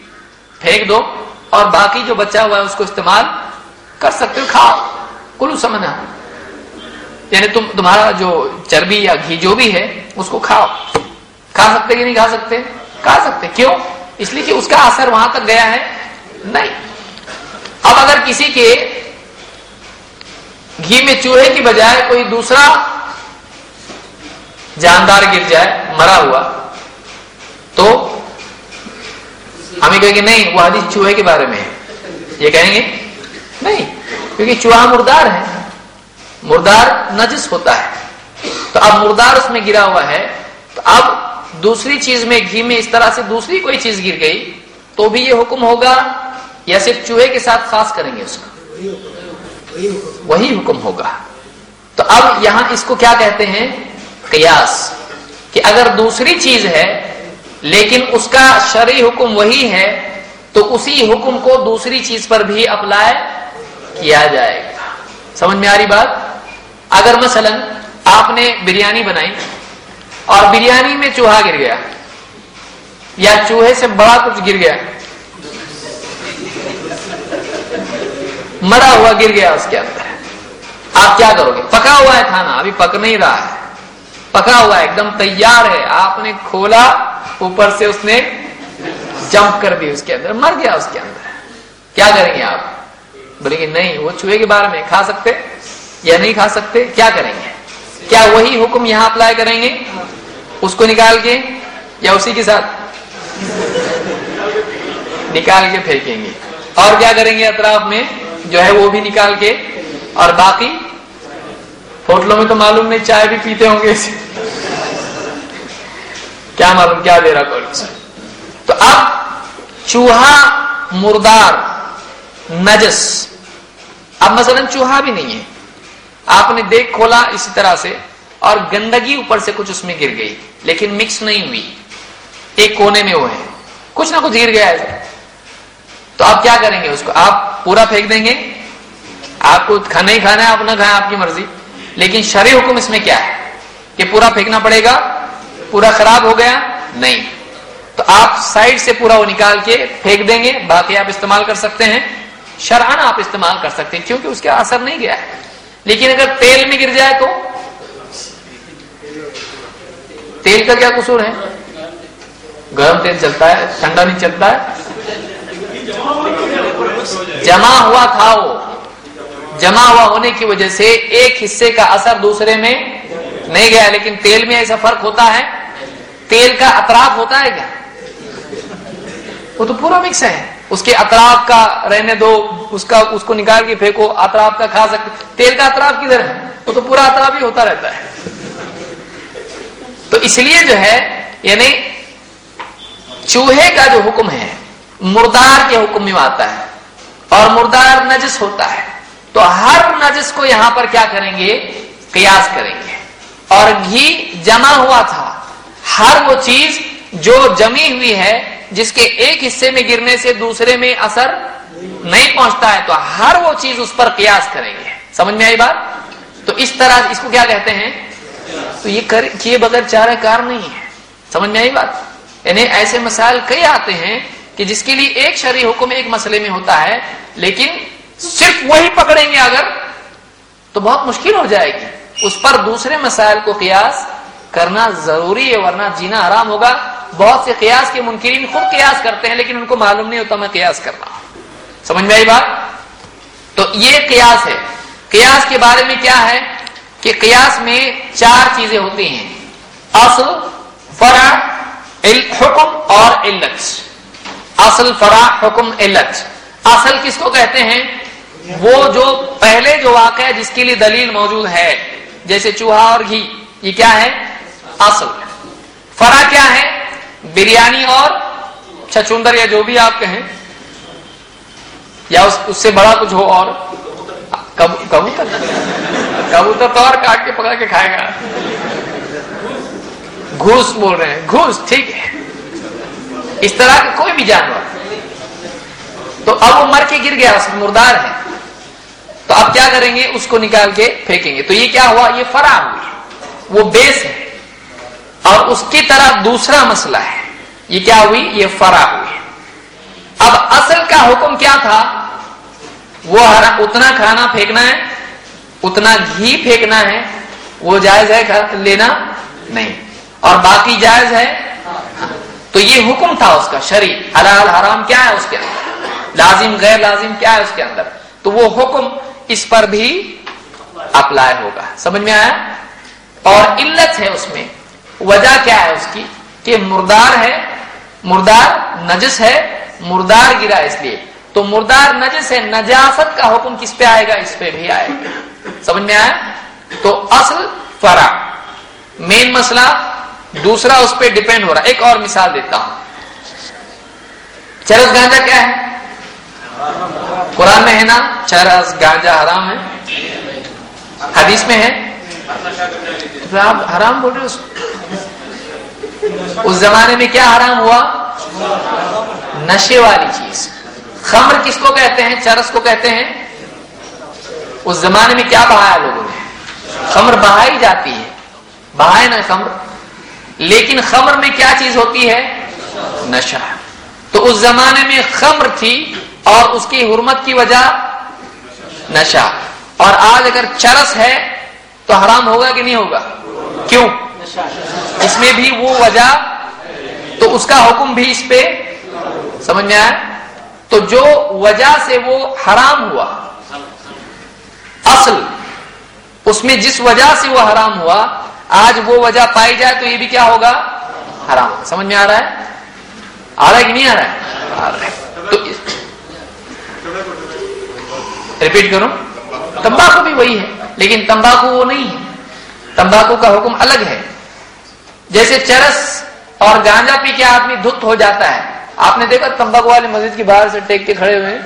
پھینک دو۔ اور باقی جو بچا ہوا ہے اس کو استعمال کر سکتے ہو۔ کھاؤ کلو سمنا۔ یعنی تم، تمہارا جو چربی یا گھی جو بھی ہے، اس کو کھاؤ۔ کھا سکتے کہ نہیں کھا سکتے؟ کھا سکتے۔ کیوں؟ اس لیے کہ اس کا اثر وہاں تک گیا ہے۔ نہیں۔ اب اگر کسی کے گھی میں چوہے کی بجائے کوئی دوسرا جاندار گر جائے، مرا ہوا۔ تو ہمیں کہیں گے نہیں، وہ حدیث چوہے کے بارے میں ہے۔ یہ کہیں گے؟ نہیں، کیونکہ چوہا مردار ہے۔ مردار نجس ہوتا ہے۔ تو اب مردار اس میں گرا ہوا ہے۔ تو اب دوسری چیز میں، گھی میں اس طرح سے دوسری کوئی چیز گر گئی، تو بھی یہ حکم ہوگا۔ یا صرف چوہے کے ساتھ خاص کریں گے اس کا۔ وہی حکم ہوگا۔ تو اب یہاں اس کو کیا کہتے ہیں؟ قیاس کہ اگر دوسری چیز ہے لیکن اس کا شرعی حکم وہی ہے، تو اسی حکم کو دوسری چیز پر بھی اپلائی کیا جائے گا۔ سمجھ میں آ رہی بات؟ اگر مثلا آپ نے بریانی بنائی اور بریانی میں چوہا گر گیا یا چوہے سے بڑا کچھ گر گیا مرا ہوا گر گیا اس کے اندر، آپ کیا کرو گے؟ پکا ہوا ہے کھانا، ابھی پک نہیں رہا ہے۔ پکا ہوا ہے ایک دم تیار ہے۔ آپ نے کھولا، اوپر سے اس نے جمپ کر دی اس کے اندر، مر گیا اس کے اندر۔ کیا کریں گے آپ؟ بولیں گے، نہیں، وہ چوہے کے بارے میں کھا سکتے یا نہیں کھا سکتے؟ کیا کریں گے؟ کیا وہی حکم یہاں اپلائی کریں گے؟ اس کو نکال کے یا اسی کے ساتھ نکال کے پھینکیں گے۔ اور کیا کریں گے اطراف میں؟ جو ہے وہ بھی نکال کے اور باقی ہوٹلوں میں تو معلوم نہیں، چائے بھی پیتے ہوں گے۔ کیا معلوم، کیا دے رہا کالج تو اب چوہا مردار، نجس۔ اب مثلا چوہا بھی نہیں ہے۔ آپ نے دیکھ کھولا اسی طرح سے اور گندگی اوپر سے کچھ اس میں گر گئی، لیکن مکس نہیں ہوئی۔ ایک کونے میں وہ ہے۔ کچھ نہ کچھ گر گیا ہے۔ تو آپ کیا کریں گے اس کو؟ آپ پورا پھینک دیں گے؟ آپ کو کھانا ہی کھانا ہے، آپ نہ کھائیں، آپ کی مرضی۔ لیکن شرع حکم اس میں کیا ہے؟ کہ پورا پھینکنا پڑے گا، پورا خراب ہو گیا، نہیں۔ تو آپ سائڈ سے پورا وہ نکال کے پھینک دیں گے، باقی آپ استعمال کر سکتے ہیں۔ شرحان آپ استعمال کر سکتے ہیں، کیونکہ اس کا اثر نہیں گیا۔ ہے لیکن اگر تیل میں گر جائے تو؟ تیل کا کیا قصور ہے؟ گرم تیل چلتا ہے، ٹھنڈا نہیں چلتا۔ ہے جمع ہوا تھا وہ جمع ہوا ہونے کی وجہ سے ایک حصے کا اثر دوسرے میں نہیں گیا، لیکن تیل میں ایسا فرق ہوتا ہے؟ تیل کا اطراف ہوتا ہے کیا؟ وہ تو پورا مکس ہے۔ اس کے اطراف کا رہنے دو، اس کا، اس کو نکال کے پھینکو، اطراف کا کھا سکتے۔ تیل کا اطراف کدھر ہے؟ وہ تو پورا اطراف ہی ہوتا رہتا ہے۔ تو اس لیے جو ہے یعنی چوہے کا جو حکم ہے، مردار کے حکم میں آتا ہے اور مردار نجس ہوتا ہے۔ تو ہر نجس کو یہاں پر کیا کریں گے؟ قیاس کریں گے۔ اور گھی جمع ہوا تھا۔ ہر وہ چیز جو جمی ہوئی ہے، جس کے ایک حصے میں گرنے سے دوسرے میں اثر نہیں پہنچتا ہے، تو ہر وہ چیز اس پر قیاس کریں گے۔ سمجھ میں آئی بات؟ تو اس طرح اس کو کیا کہتے ہیں؟ تو یہ کیے بغیر چارہ کار نہیں ہے۔ سمجھ میں آئی بات؟ یعنی ایسے مسائل کئی آتے ہیں کہ جس کے لیے ایک شرعی حکم ایک مسئلے میں ہوتا ہے، لیکن صرف وہی پکڑیں گے اگر تو بہت مشکل ہو جائے گی۔ اس پر دوسرے مسائل کو قیاس کرنا ضروری ہے، ورنہ جینا آرام ہوگا۔ بہت سے قیاس کے منکرین خود قیاس کرتے ہیں، لیکن ان کو معلوم نہیں ہوتا میں قیاس کر رہا ہوں۔ سمجھ میں آئی بات؟ تو یہ قیاس ہے۔ قیاس کے بارے میں کیا ہے؟ کہ قیاس میں چار چیزیں ہوتی ہیں۔ اصل، فرع حکم اور علت اصل، فرع، حکم علت اصل کس کو کہتے ہیں؟ وہ جو پہلے جو واقع ہے جس کے لیے دلیل موجود ہے، جیسے چوہا اور گھی، یہ کیا ہے؟ اصل۔ فرا کیا ہے؟ بریانی اور چھچندر یا جو بھی آپ کہیں۔ یا اس سے بڑا کچھ ہو اور۔ کبوتر۔ کبوتر تو اور کاٹ کے پکڑ کے کھائے گا۔ گھوس بول رہے ہیں۔ گھوس، ٹھیک ہے۔ اس طرح کا کوئی بھی جانور۔ تو اب وہ مر کے گر گیا مردار ہے۔ تو اب کیا کریں گے؟ اس کو نکال کے پھینکیں گے۔ تو یہ کیا ہوا؟ یہ فرا ہوئی وہ بیس ہے۔ اور اس کی طرح دوسرا مسئلہ ہے۔ یہ کیا ہوئی؟ یہ فرا ہوئی۔ اب اصل کا حکم کیا تھا؟ وہ اتنا کھانا پھینکنا ہے، اتنا گھی پھینکنا ہے، وہ جائز ہے لینا نہیں۔ اور باقی جائز ہے؟ تو یہ حکم تھا اس کا شریف حلال، حرام کیا ہے اس کے اندر؟ لازم، غیر لازم کیا ہے اس کے اندر؟ تو وہ حکم اس پر بھی اپلائی ہوگا۔ سمجھ میں آیا؟ اور علت ہے اس میں۔ وجہ کیا ہے اس کی؟ کہ مردار ہے، مردار نجس ہے، مردار گرا اس لیے۔ تو مردار نجس ہے نجاست کا حکم کس پہ آئے گا؟ اس پہ بھی آئے گا۔ سمجھ میں آیا؟ تو اصل فرا مین مسئلہ۔ دوسرا اس پہ ڈپینڈ ہو رہا۔ ایک اور مثال دیتا ہوں۔ چرس گانجا کیا ہے؟ قرآن میں ہے نا چرس گانجا حرام ہے؟ حدیث میں ہے؟ آپ حرام بول رہے اس زمانے میں کیا حرام ہوا؟ نشے والی چیز۔ خمر کس کو کہتے ہیں؟ چرس کو کہتے ہیں؟ اس زمانے میں کیا بہایا لوگوں نے؟ خمر بہائی جاتی ہے۔ بہائے نا خمر۔ لیکن خمر میں کیا چیز ہوتی ہے؟ نشہ۔ تو اس زمانے میں خمر تھی اور اس کی حرمت کی وجہ نشہ۔ اور آج اگر چرس ہے تو حرام ہوگا کہ نہیں ہوگا؟ کیوں؟ اس میں بھی وہ وجہ، تو اس کا حکم بھی اس پہ، سمجھ میں آیا؟ تو جو وجہ سے وہ حرام ہوا، اصل، اس میں جس وجہ سے وہ حرام ہوا، آج وہ وجہ پائی جائے تو یہ بھی کیا ہوگا؟ حرام۔ سمجھ میں آ رہا ہے؟ آ رہا ہے کہ نہیں آ رہا ہے؟ آ رہا ہے تو ریپیٹ کروں تمباکو بھی وہی ہے لیکن تمباکو وہ نہیں ہے تمباکو کا حکم الگ ہے جیسے چرس اور گانجا پی کے آدمی دھت ہو جاتا ہے آپ نے دیکھا تمباکو والے مسجد کی باہر سے ٹیک کے کھڑے ہوئے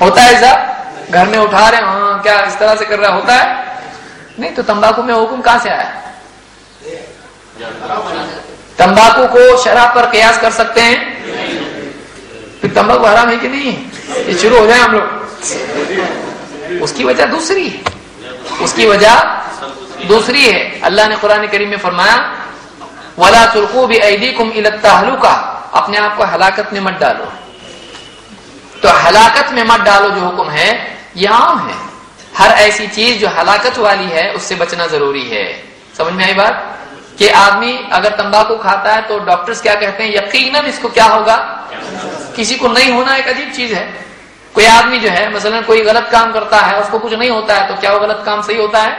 ہوتا ہے ایسا گھر میں اٹھا رہے ہاں کیا اس طرح سے کر رہا ہوتا ہے نہیں تو تمباکو میں حکم کہاں سے آیا تمباکو کو شراب پر قیاس کر سکتے ہیں پھر تمباکو حرام ہے کہ نہیں یہ شروع ہو جائے ہم لوگ۔ اس کی وجہ دوسری ہے۔ اس کی وجہ دوسری ہے۔ اللہ نے قرآن کریم میں فرمایا، ولا ترکو بھی کا اپنے آپ کو ہلاکت میں مت ڈالو۔ تو ہلاکت میں مت ڈالو جو حکم ہے یہ عام ہے۔ ہر ایسی چیز جو ہلاکت والی ہے، اس سے بچنا ضروری ہے۔ سمجھ میں آئی بات؟ کہ آدمی اگر تمباکو کھاتا ہے تو ڈاکٹرز کیا کہتے ہیں؟ یقیناً اس کو کیا ہوگا؟ کسی کو نہیں ہونا ایک عجیب چیز ہے۔ کوئی آدمی جو ہے، مثلا کوئی غلط کام کرتا ہے، اس کو کچھ نہیں ہوتا ہے، تو کیا وہ غلط کام صحیح ہوتا ہے؟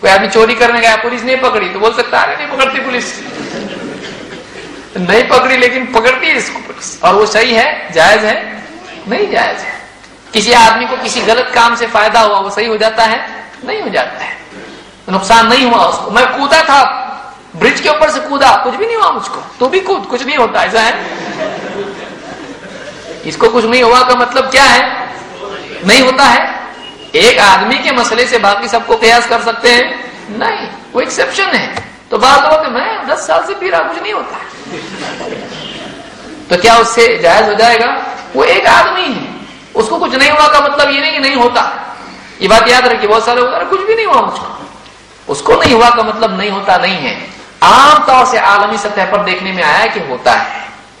کوئی آدمی چوری کرنے گیا، پولیس نہیں پکڑی، تو بول سکتا ہے نہیں پکڑتی پولیس۔ نہیں پکڑی، لیکن پکڑتی ہے اس کو پولیس۔ اور وہ صحیح ہے، جائز ہے؟ نہیں جائز ہے۔ کسی آدمی کو کسی غلط کام سے فائدہ ہوا، وہ صحیح ہو جاتا ہے؟ نہیں ہو جاتا ہے۔ نقصان نہیں ہوا اس کو۔ میں کودا تھا، برج کے اوپر سے کودا کچھ بھی نہیں ہوا مجھ کو، تو بھی کود، کچھ نہیں ہوتا، ایسا ہے؟ اس کو کچھ نہیں ہوا کا مطلب کیا ہے؟ نہیں ہوتا ہے۔ ایک آدمی کے مسئلے سے باقی سب کو قیاس کر سکتے ہیں؟ نہیں، وہ ایکسپشن ہے۔ تو بات ہو کہ میں دس سال سے پی رہا کچھ نہیں ہوتا۔ تو کیا اس سے جائز ہو جائے گا؟ وہ ایک آدمی ہے۔ اس کو کچھ نہیں ہوا کا مطلب یہ نہیں کہ نہیں ہوتا۔ یہ بات یاد رکھیے، بہت سارے ہوتا کچھ بھی نہیں ہوا مجھ کو۔ اس کو نہیں ہوا کا مطلب نہیں ہوتا، نہیں ہے۔ عام طور سے عالمی سطح پر دیکھنے میں آیا کہ ہوتا ہے۔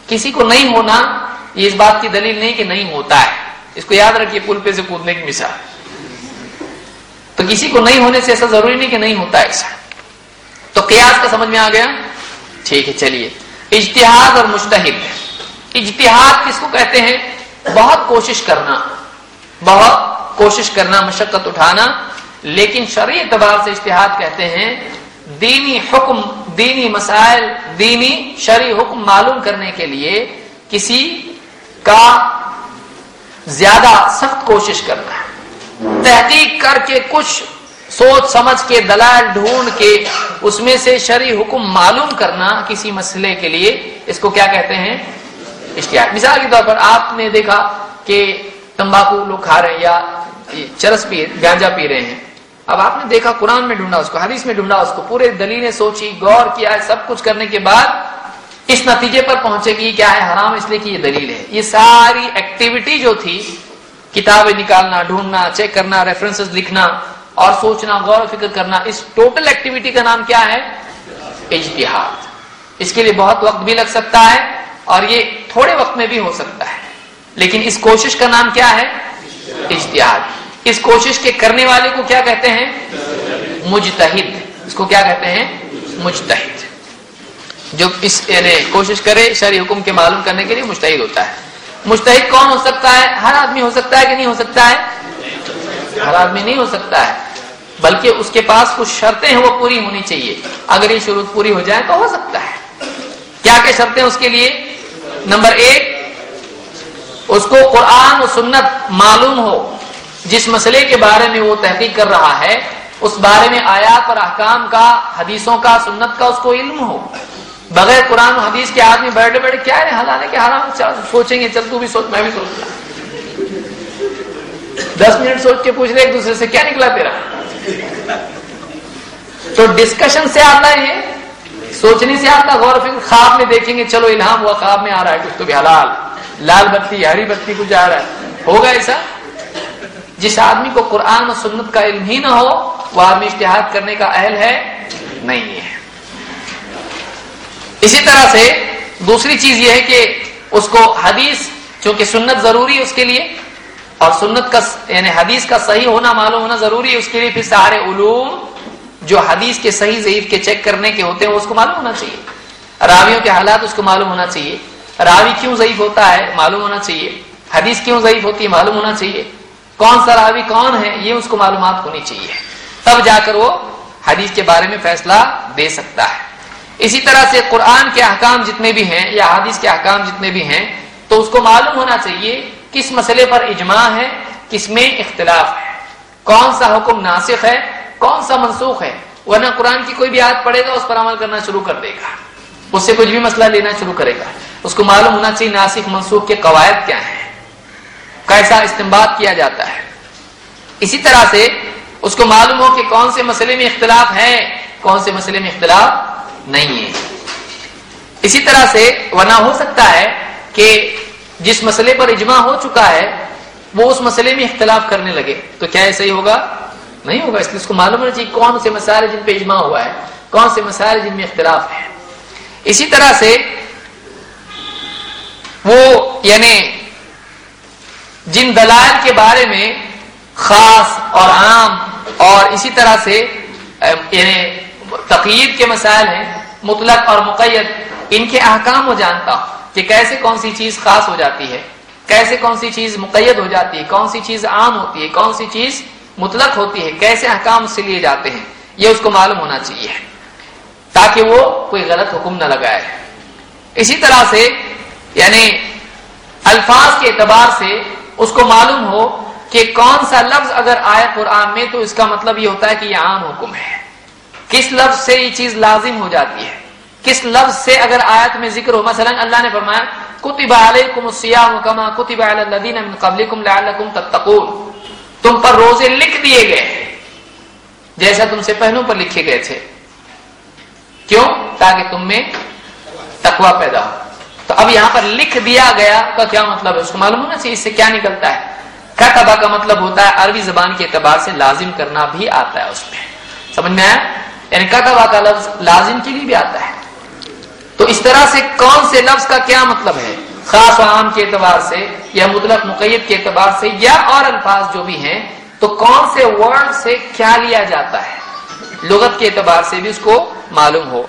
کسی کو نہیں ہونا یہ اس بات کی دلیل نہیں کہ نہیں ہوتا ہے۔ اس کو یاد رکھیے پل پہ سے کودنے کی مثال۔ تو کسی کو نہیں ہونے سے ایسا ضروری نہیں کہ نہیں ہوتا ایسا۔ تو قیاس کا سمجھ میں آ گیا؟ ٹھیک ہے، چلیے۔ اجتہاد اور مشتحد اجتہاد کس کو کہتے ہیں؟ بہت کوشش کرنا۔ بہت کوشش کرنا، مشقت اٹھانا۔ لیکن شرعی اعتبار سے اشتہاد کہتے ہیں، دینی حکم، دینی مسائل، دینی شرعی حکم معلوم کرنے کے لیے کسی کا زیادہ سخت کوشش کرنا ہے۔ تحقیق کر کے کچھ سوچ سمجھ کے دلال ڈھونڈ کے اس میں سے شرع حکم معلوم کرنا کسی مسئلے کے لیے اس کو کیا کہتے ہیں؟ اشتہار۔ مثال کے طور پر آپ نے دیکھا کہ تمباکو لوگ کھا رہے ہیں یا چرس پی گانجا پی رہے ہیں۔ اب آپ نے دیکھا قرآن میں ڈھونڈا اس کو، حدیث میں ڈھونڈا اس کو، پورے دلیلیں سوچی، غور کیا ہے سب کچھ کرنے کے بعد اس نتیجے پر پہنچے گی کیا ہے؟ حرام اس لیے کہ یہ دلیل ہے۔ یہ ساری ایکٹیویٹی جو تھی، کتابیں نکالنا، ڈھونڈنا چیک کرنا ریفرنس لکھنا اور سوچنا، غور و فکر کرنا، اس ٹوٹل ایکٹیویٹی کا نام کیا ہے؟ اجتہاد۔ اس کے لیے بہت وقت بھی لگ سکتا ہے اور یہ تھوڑے وقت میں بھی ہو سکتا ہے۔ لیکن اس کوشش کا نام کیا ہے؟ اجتہاد۔ اس کوشش کے کرنے والے کو کیا کہتے ہیں؟ مجتہد۔ اس کو کیا کہتے ہیں؟ مجتہد۔ جو اس یعنی کوشش کرے شرع حکم کے معلوم کرنے کے لیے مشتحد ہوتا ہے۔ مشتحد کون ہو سکتا ہے؟ ہر آدمی ہو سکتا ہے کہ نہیں ہو سکتا ہے؟ ہر آدمی نہیں ہو سکتا ہے۔ بلکہ اس کے پاس کچھ شرطیں ہیں، وہ پوری ہونی چاہیے۔ اگر یہ شروع پوری ہو جائے تو ہو سکتا ہے۔ کیا کیا شرطیں اس کے لیے؟ نمبر ایک، اس کو قرآن و سنت معلوم ہو۔ جس مسئلے کے بارے میں وہ تحقیق کر رہا ہے، اس بارے میں آیات اور احکام کا، حدیثوں کا، سنت کا اس کو علم ہو۔ بغیر قرآن و حدیث کے آدمی بیٹھے بیٹھے کیا ہے حلال ہے کہ حرام سوچیں گے، چل تو بھی سوچ، میں بھی سوچ رہا دس منٹ سوچ کے پوچھ رہے ایک دوسرے سے، کیا نکلا تیرا؟ تو ڈسکشن سے آتا ہے سوچنے سے آتا غور فکر، خواب میں دیکھیں گے، چلو الہام ہوا، خواب میں آ رہا ہے، کچھ تو بھی حلال۔ لال بتی، ہری بتی کچھ آ رہا ہے۔ ہوگا ایسا؟ جس آدمی کو قرآن و سنت کا علم ہی نہ ہو، وہ آدمی اشتہاد کرنے کا اہل ہے، نہیں ہے۔ اسی طرح سے دوسری چیز یہ ہے کہ اس کو حدیث، چونکہ سنت ضروری ہے اس کے لیے، اور سنت کا یعنی حدیث کا صحیح ہونا، معلوم ہونا ضروری ہے، اس کے لیے پھر سارے علوم جو حدیث کے صحیح ضعیف کے چیک کرنے کے ہوتے ہیں اس کو معلوم ہونا چاہیے۔ راویوں کے حالات اس کو معلوم ہونا چاہیے۔ راوی کیوں ضعیف ہوتا ہے؟ معلوم ہونا چاہیے۔ حدیث کیوں ضعیف ہوتی ہے؟ معلوم ہونا چاہیے۔ کون سا راوی کون ہے؟ یہ اس کو معلومات ہونی چاہیے۔ تب جا کر وہ حدیث کے بارے میں فیصلہ دے سکتا ہے۔ اسی طرح سے قرآن کے احکام جتنے بھی ہیں یا حدیث کے احکام جتنے بھی ہیں، تو اس کو معلوم ہونا چاہیے کس مسئلے پر اجماع ہے، کس میں اختلاف ہے۔ کون سا حکم ناسخ ہے، کون سا منسوخ ہے۔ ورنہ قرآن کی کوئی بھی آیت پڑے گا، اس پر عمل کرنا شروع کر دے گا۔ اس سے کچھ بھی مسئلہ لینا شروع کرے گا۔ اس کو معلوم ہونا چاہیے ناسخ، منسوخ کے قواعد کیا ہیں۔ کیسا استعمال کیا جاتا ہے۔ اسی طرح سے اس کو معلوم ہو کہ کون سے مسئلے میں اختلاف ہے، کون سے مسئلے میں اختلاف نہیں ہے۔ اسی طرح سے ورنہ ہو سکتا ہے کہ جس مسئلے پر اجماع ہو چکا ہے، وہ اس مسئلے میں اختلاف کرنے لگے۔ تو کیا ایسا ہی ہوگا؟ نہیں ہوگا۔ اس لیے اس کو معلوم ہونا چاہیے کون سے مسائل جن پہ اجماع ہوا ہے، کون سے مسائل جن میں اختلاف ہے۔ اسی طرح سے وہ یعنی جن دلائل کے بارے میں خاص اور عام اور اسی طرح سے یعنی تقید کے مسائل ہیں مطلق اور مقید ان کے احکام وہ جانتا ہوں کہ کیسے کون سی چیز خاص ہو جاتی ہے، کیسے کون سی چیز مقید ہو جاتی ہے، کون سی چیز عام ہوتی ہے، کون سی چیز مطلق ہوتی ہے، کیسے احکام اس سے لیے جاتے ہیں، یہ اس کو معلوم ہونا چاہیے۔ تاکہ وہ کوئی غلط حکم نہ لگائے۔ اسی طرح سے یعنی الفاظ کے اعتبار سے اس کو معلوم ہو کہ کون سا لفظ اگر آئے قرآن میں تو اس کا مطلب یہ ہوتا ہے کہ یہ عام حکم ہے۔ کس لفظ سے یہ چیز لازم ہو جاتی ہے؟ کس لفظ سے اگر آیت میں ذکر ہو، مثلا اللہ نے فرمایا، کتب علیکم الصیام کما کتب علی الذین من قبلکم لعلکم تتقون تم پر روزے لکھ دیے گئے جیسا تم سے پہلوں پر لکھے گئے تھے۔ کیوں؟ تاکہ تم میں تقوی پیدا ہو۔ تو اب یہاں پر لکھ دیا گیا کا کیا مطلب ہے؟ اس کو معلوم ہونا چاہیے اس سے کیا نکلتا ہے۔ کتبا کا مطلب ہوتا ہے، عربی زبان کے اعتبار سے لازم کرنا بھی آتا ہے اس میں۔ سمجھ میں آیا؟ یعنی کتبا کا لفظ لازم کے لیے بھی آتا ہے۔ تو اس طرح سے کون سے لفظ کا کیا مطلب ہے؟ خاص و عام کے اعتبار سے یا مطلق مقید کے اعتبار سے یا اور الفاظ جو بھی ہیں، تو کون سے ورڈ سے کیا لیا جاتا ہے؟ لغت کے اعتبار سے بھی اس کو معلوم ہو۔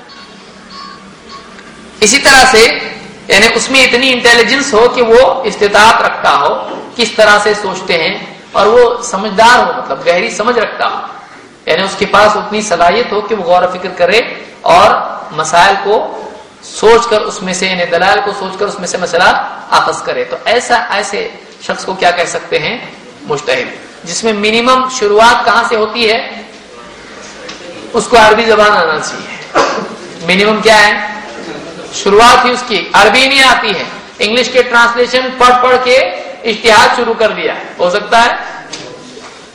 اسی طرح سے یعنی اس میں اتنی انٹیلیجنس ہو کہ وہ استطاعت رکھتا ہو، کس طرح سے سوچتے ہیں اور وہ سمجھدار ہو مطلب گہری سمجھ رکھتا ہو۔ یعنی اس کے پاس اتنی صلاحیت ہو کہ وہ غور و فکر کرے اور مسائل کو سوچ کر اس میں سے یعنی دلال کو سوچ کر اس میں سے مسئلہ آخذ کرے۔ تو ایسا، ایسے شخص کو کیا کہہ سکتے ہیں؟ مشتحد جس میں منیمم شروعات کہاں سے ہوتی ہے؟ اس کو عربی زبان آنا چاہیے۔ منیمم کیا ہے؟ شروعات ہی اس کی۔ عربی نہیں آتی ہے۔ انگلش کے ٹرانسلیشن پڑھ پڑھ کے اشتہاد شروع کر دیا ہو سکتا ہے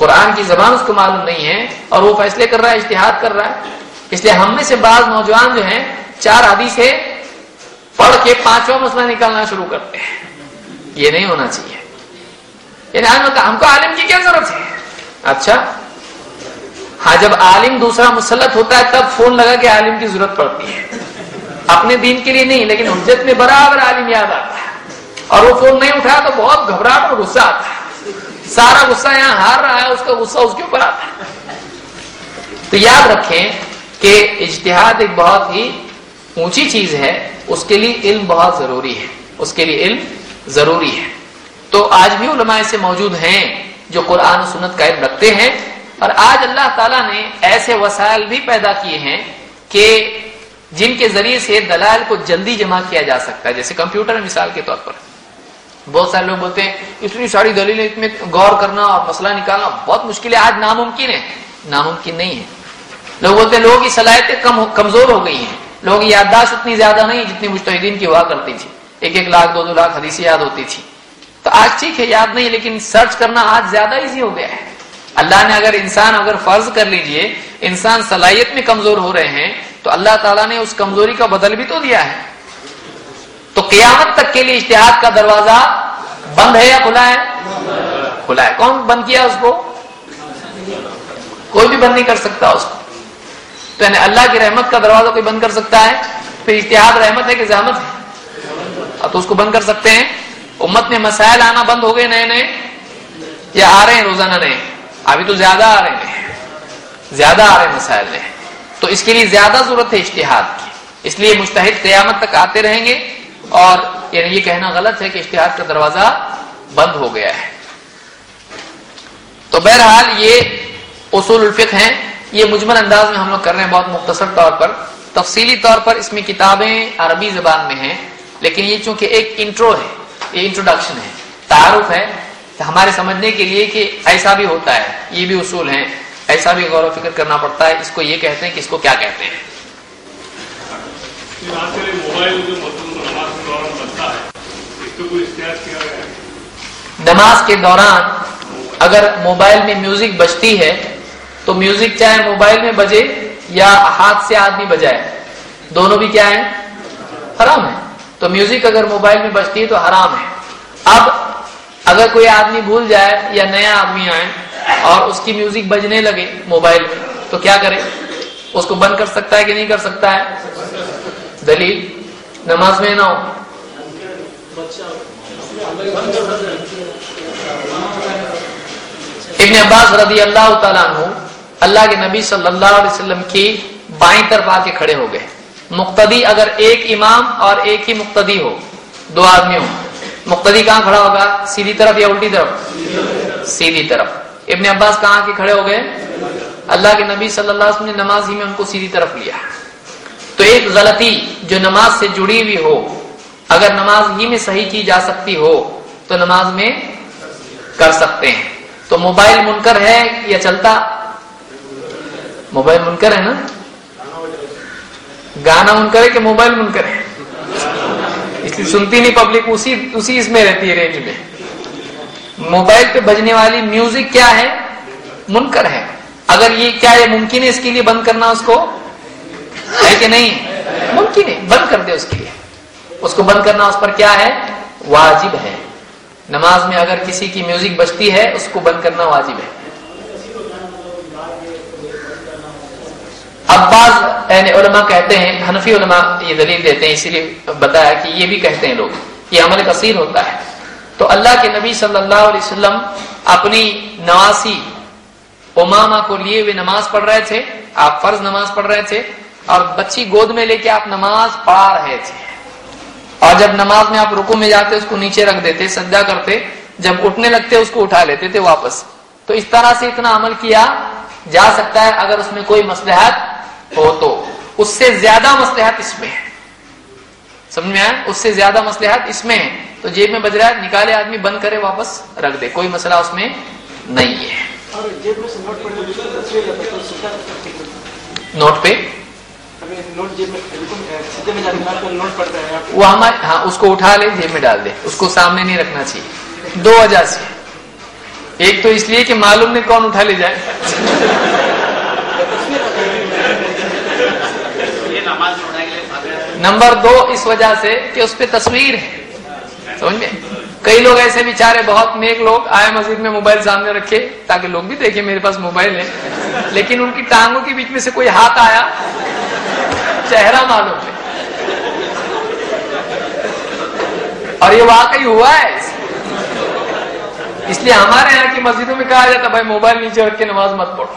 قرآن کی زبان اس کو معلوم نہیں ہے اور وہ فیصلے کر رہا ہے اشتہاد کر رہا ہے۔ اس لیے ہم میں سے بعض نوجوان جو ہیں، چار حدیث پڑھ کے پانچواں مسئلہ نکالنا شروع کرتے ہیں۔ یہ نہیں ہونا چاہیے۔ یعنی ہم کو عالم کی کیا ضرورت ہے؟ اچھا۔ ہاں جب عالم دوسرا مسلط ہوتا ہے، تب فون لگا کے عالم کی ضرورت پڑتی ہے۔ اپنے دین کے لیے نہیں، لیکن حجت میں برابر عالم یاد آتا ہے۔ اور وہ فون نہیں اٹھایا تو بہت گھبراہٹ اور غصہ آتا ہے۔ سارا غصہ یہاں ہار رہا ہے، اس کا غصہ اس کے اوپر آتا ہے۔ تو یاد رکھیں کہ اجتہاد ایک بہت ہی اونچی چیز ہے، اس کے لیے علم بہت ضروری ہے۔ اس کے لیے علم ضروری ہے۔ تو آج بھی علماء سے موجود ہیں جو قرآن و سنت کا علم رکھتے ہیں۔ اور آج اللہ تعالیٰ نے ایسے وسائل بھی پیدا کیے ہیں کہ جن کے ذریعے سے دلائل کو جلدی جمع کیا جا سکتا ہے۔ جیسے کمپیوٹر مثال کے طور پر۔ بہت سارے لوگ بولتے ہیں اتنی ساری دلیلیں اس میں غور کرنا اور مسئلہ نکالنا بہت مشکل ہے، آج ناممکن ہے۔ ناممکن نہیں ہے۔ لوگ بولتے ہیں، لوگوں کی صلاحیتیں کم کمزور ہو گئی ہیں۔ لوگوں کی یادداشت اتنی زیادہ نہیں جتنی مشتحدین کی ہوا کرتی تھی۔ ایک ایک لاکھ، دو دو لاکھ حدیث یاد ہوتی تھی تو آج ٹھیک ہے، یاد نہیں لیکن سرچ کرنا آج زیادہ ایزی ہو گیا ہے۔ اللہ نے اگر انسان اگر فرض کر لیجیے، انسان صلاحیت میں کمزور ہو رہے ہیں، تو اللہ تعالیٰ نے اس کمزوری کا بدل بھی تو دیا ہے۔ قیامت تک کے لیے اشتہاد کا دروازہ بند ہے یا کھلا ہے؟ کھلا ہے۔ کون بند کیا اس کو؟ کوئی بھی بند نہیں کر سکتا اس کو۔ تو یعنی اللہ کی رحمت کا دروازہ کوئی بند کر سکتا ہے؟ پھر اشتہاد رحمت ہے کہ زحمت ہے؟ تو اس کو بند کر سکتے ہیں۔ امت میں مسائل آنا بند ہو گئے نئے نئے۔ یا آ رہے ہیں، روزانہ نئے ابھی تو زیادہ آ رہے ہیں۔ زیادہ آ رہے ہیں مسائل نئے تو اس کے لیے زیادہ ضرورت ہے اشتہاد کی۔ اس لیے مستحد قیامت تک آتے رہیں گے۔ اور یعنی یہ کہنا غلط ہے کہ اشتہاد کا دروازہ بند ہو گیا ہے۔ تو بہرحال یہ اصول الفق ہیں۔ یہ مجمل انداز میں ہم لوگ کر رہے ہیں بہت مختصر طور پر۔ تفصیلی طور پر اس میں کتابیں عربی زبان میں ہیں، لیکن یہ چونکہ ایک انٹرو ہے، یہ انٹروڈکشن ہے، تعارف ہے۔ ہمارے سمجھنے کے لیے کہ ایسا بھی ہوتا ہے، یہ بھی اصول ہیں۔ ایسا بھی غور و فکر کرنا پڑتا ہے، اس کو یہ کہتے ہیں کہ اس کو کیا کہتے ہیں۔ نماز کے دوران اگر موبائل میں میوزک بجتی ہے، تو میوزک چاہے موبائل میں بجے یا ہاتھ سے آدمی بجائے، دونوں بھی کیا ہے حرام ہے تو میوزک اگر موبائل میں بجتی ہے تو حرام ہے۔ اب اگر کوئی آدمی بھول جائے یا نیا آدمی آئے اور اس کی میوزک بجنے لگے موبائل میں، تو کیا کرے؟ اس کو بند کر سکتا ہے کہ نہیں کر سکتا ہے؟ دلیل، نماز میں نہ ہو۔ ابن عباس رضی اللہ تعالیٰ عنہ اللہ کے نبی صلی اللہ علیہ وسلم کی بائیں طرف آ کے کھڑے ہو گئے۔ مقتدی اگر ایک امام اور ایک ہی مقتدی ہو، دو آدمی ہو مقتدی کہاں کھڑا ہوگا؟ سیدھی طرف یا الٹی طرف؟ سیدھی طرف۔ ابن عباس کہاں کے کھڑے ہو گئے؟ اللہ کے نبی صلی اللہ علیہ وسلم نے نماز ہی میں ان کو سیدھی طرف لیا۔ تو ایک غلطی جو نماز سے جڑی ہوئی ہو اگر نماز ہی میں صحیح کی جا سکتی ہو، تو نماز میں کر سکتے ہیں۔ تو موبائل منکر ہے یا چلتا؟ موبائل منکر ہے نا؟ گانا منکر ہے کہ موبائل منکر ہے؟ اس لیے سنتی نہیں پبلک، اسی اسی اس میں رہتی ہے رینج میں۔ موبائل پہ بجنے والی میوزک کیا ہے؟ منکر ہے۔ اگر یہ کیا یہ ممکن ہے اس کے لیے بند کرنا اس کو؟ ہے کہ نہیں؟ ممکن ہے، بند کر دے اس کے لیے۔ اس کو بند کرنا اس پر کیا ہے؟ واجب ہے۔ نماز میں اگر کسی کی میوزک بجتی ہے، اس کو بند کرنا واجب ہے۔ عباس یعنی علماء کہتے ہیں، حنفی علماء یہ دلیل دیتے ہیں، اسی لیے بتایا کہ یہ بھی کہتے ہیں لوگ، یہ عمل کثیر ہوتا ہے۔ تو اللہ کے نبی صلی اللہ علیہ وسلم اپنی نواسی اماما کو لیے ہوئے نماز پڑھ رہے تھے، آپ فرض نماز پڑھ رہے تھے، اور بچی گود میں لے کے آپ نماز پڑھا رہے تھے۔ اور جب نماز میں آپ رکو میں جاتے اس کو نیچے رکھ دیتے سجدہ کرتے جب اٹھنے لگتے اس کو اٹھا لیتے تھے واپس۔ تو اس طرح سے اتنا عمل کیا جا سکتا ہے اگر اس میں کوئی مسلحت ہو تو۔ اس سے زیادہ مسلحت اس میں۔ ہے سمجھ میں آیا؟ اس سے زیادہ مسلحت اس میں۔ ہے تو جیب میں بج رہا ہے نکالے آدمی بند کرے واپس رکھ دے۔ کوئی مسئلہ اس میں نہیں ہے۔ نوٹ پہ؟ وہ ہمارے ہاں اس کو اٹھا لے جیب میں ڈال دے اس کو سامنے نہیں رکھنا چاہیے۔ دو وجہ سے۔ ایک تو اس لیے کہ معلوم نہیں کون اٹھا لے جائے۔ نمبر دو اس وجہ سے کہ اس پہ تصویر ہے۔ سمجھ میں کئی لوگ ایسے بیچارے بہت نیک لوگ آئے مسجد میں موبائل سامنے رکھے تاکہ لوگ بھی دیکھیں میرے پاس موبائل ہے۔ لیکن ان کی ٹانگوں کے بیچ میں سے کوئی ہاتھ آیا، چہرہ معلوم ہے۔ اور یہ واقعی ہوا ہے۔ اس لیے ہمارے یہاں کی مسجدوں میں کہا جاتا بھائی موبائل نیچے رکھ کے نماز مت پڑھو۔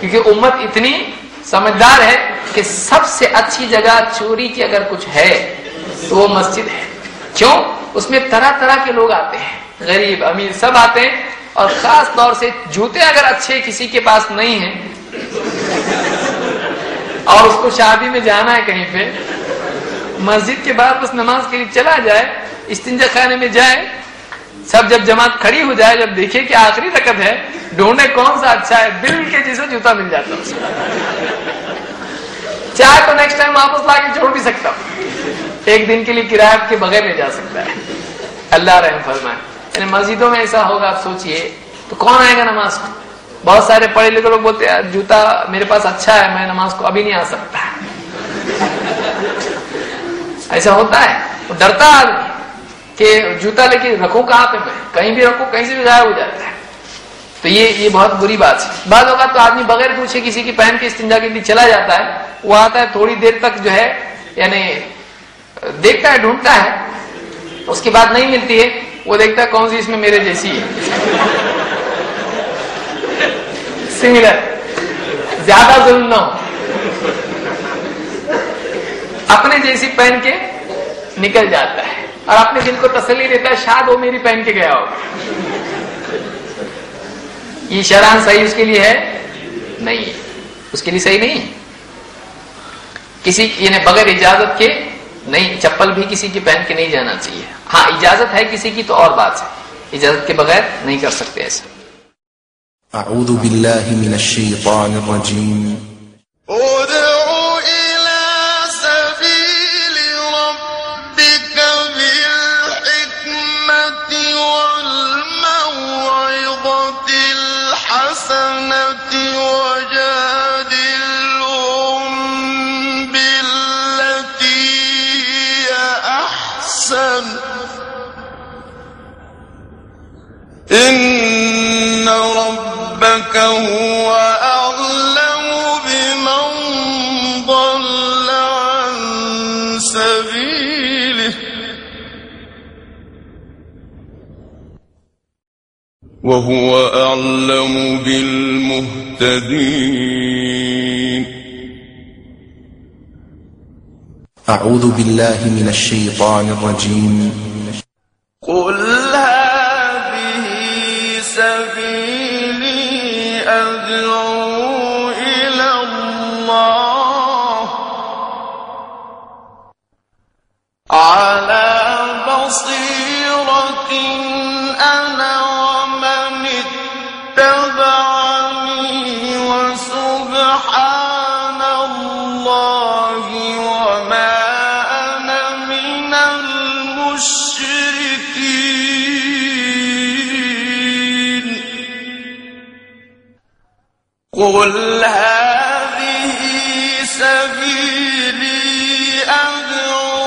کیونکہ امت اتنی سمجھدار ہے کہ سب سے اچھی جگہ چوری کی اگر کچھ ہے تو وہ مسجد ہے۔ کیوں؟ اس میں طرح طرح کے لوگ آتے ہیں۔ غریب، امیر سب آتے ہیں اور خاص طور سے جوتے اگر اچھے کسی کے پاس نہیں ہیں اور اس کو شادی میں جانا ہے کہیں پہ، مسجد کے بعد بس نماز کے لیے چلا جائے، استنجا خانے میں جائے، سب جب جماعت کھڑی ہو جائے، جب دیکھے کہ آخری رقم ہے، ڈھونڈے کون سا اچھا ہے، دل کے جسے جوتا مل جاتا چاہے تو نیکسٹ ٹائم واپس لا کے چھوڑ بھی سکتا ہوں۔ ایک دن کے لیے کرایہ کے بغیر لے جا سکتا ہے۔ اللہ رحم فرمائے۔ یعنی مسجدوں میں ایسا ہوگا، آپ سوچئے۔ تو کون آئے گا نماز کو؟ بہت سارے پڑھے لکھے لوگ بولتے ہیں، جوتا میرے پاس اچھا ہے، میں نماز کو ابھی نہیں آ سکتا۔ ایسا ہوتا ہے۔ وہ ڈرتا آدمی کہ جوتا لے کے رکھوں کہاں پہ میں؟ کہیں بھی رکھوں، کہیں سے بھی غائب ہو جاتا ہے۔ تو یہ یہ بہت بری بات ہے۔ بعض اوقات تو آدمی بغیر پوچھے کسی کی پہن کے استنجا کے لیے چلا جاتا ہے، وہ آتا ہے تھوڑی دیر تک جو ہے یعنی دیکھتا ہے، ڈھونڈتا ہے، اس کے بعد نہیں ملتی ہے، وہ دیکھتا ہے کون سی اس میں میرے جیسی ہے۔ سملر زیادہ ظلم نہ ہو۔ اپنے جیسی پہن کے نکل جاتا ہے۔ اور اپنے دل کو تسلی دیتا ہے، شاید وہ میری پہن کے گیا ہو۔ یہ شران صحیح اس کے لیے ہے؟ نہیں۔ اس کے لیے صحیح نہیں۔ کسی یعنی بغیر اجازت کے نہیں چپل بھی کسی کی پہن کے نہیں جانا چاہیے۔ ہاں اجازت ہے کسی کی تو اور بات ہے۔ اجازت کے بغیر نہیں کر سکتے ایسا أعوذ بالله من الشيطان الرجيم هو أعلم بمن ضل عن سبيله. وهو أعلم بالمهتدين. أعوذ بالله من الشيطان الرجيم. قل هذه سبيلي قل هذه سبيلي أدعو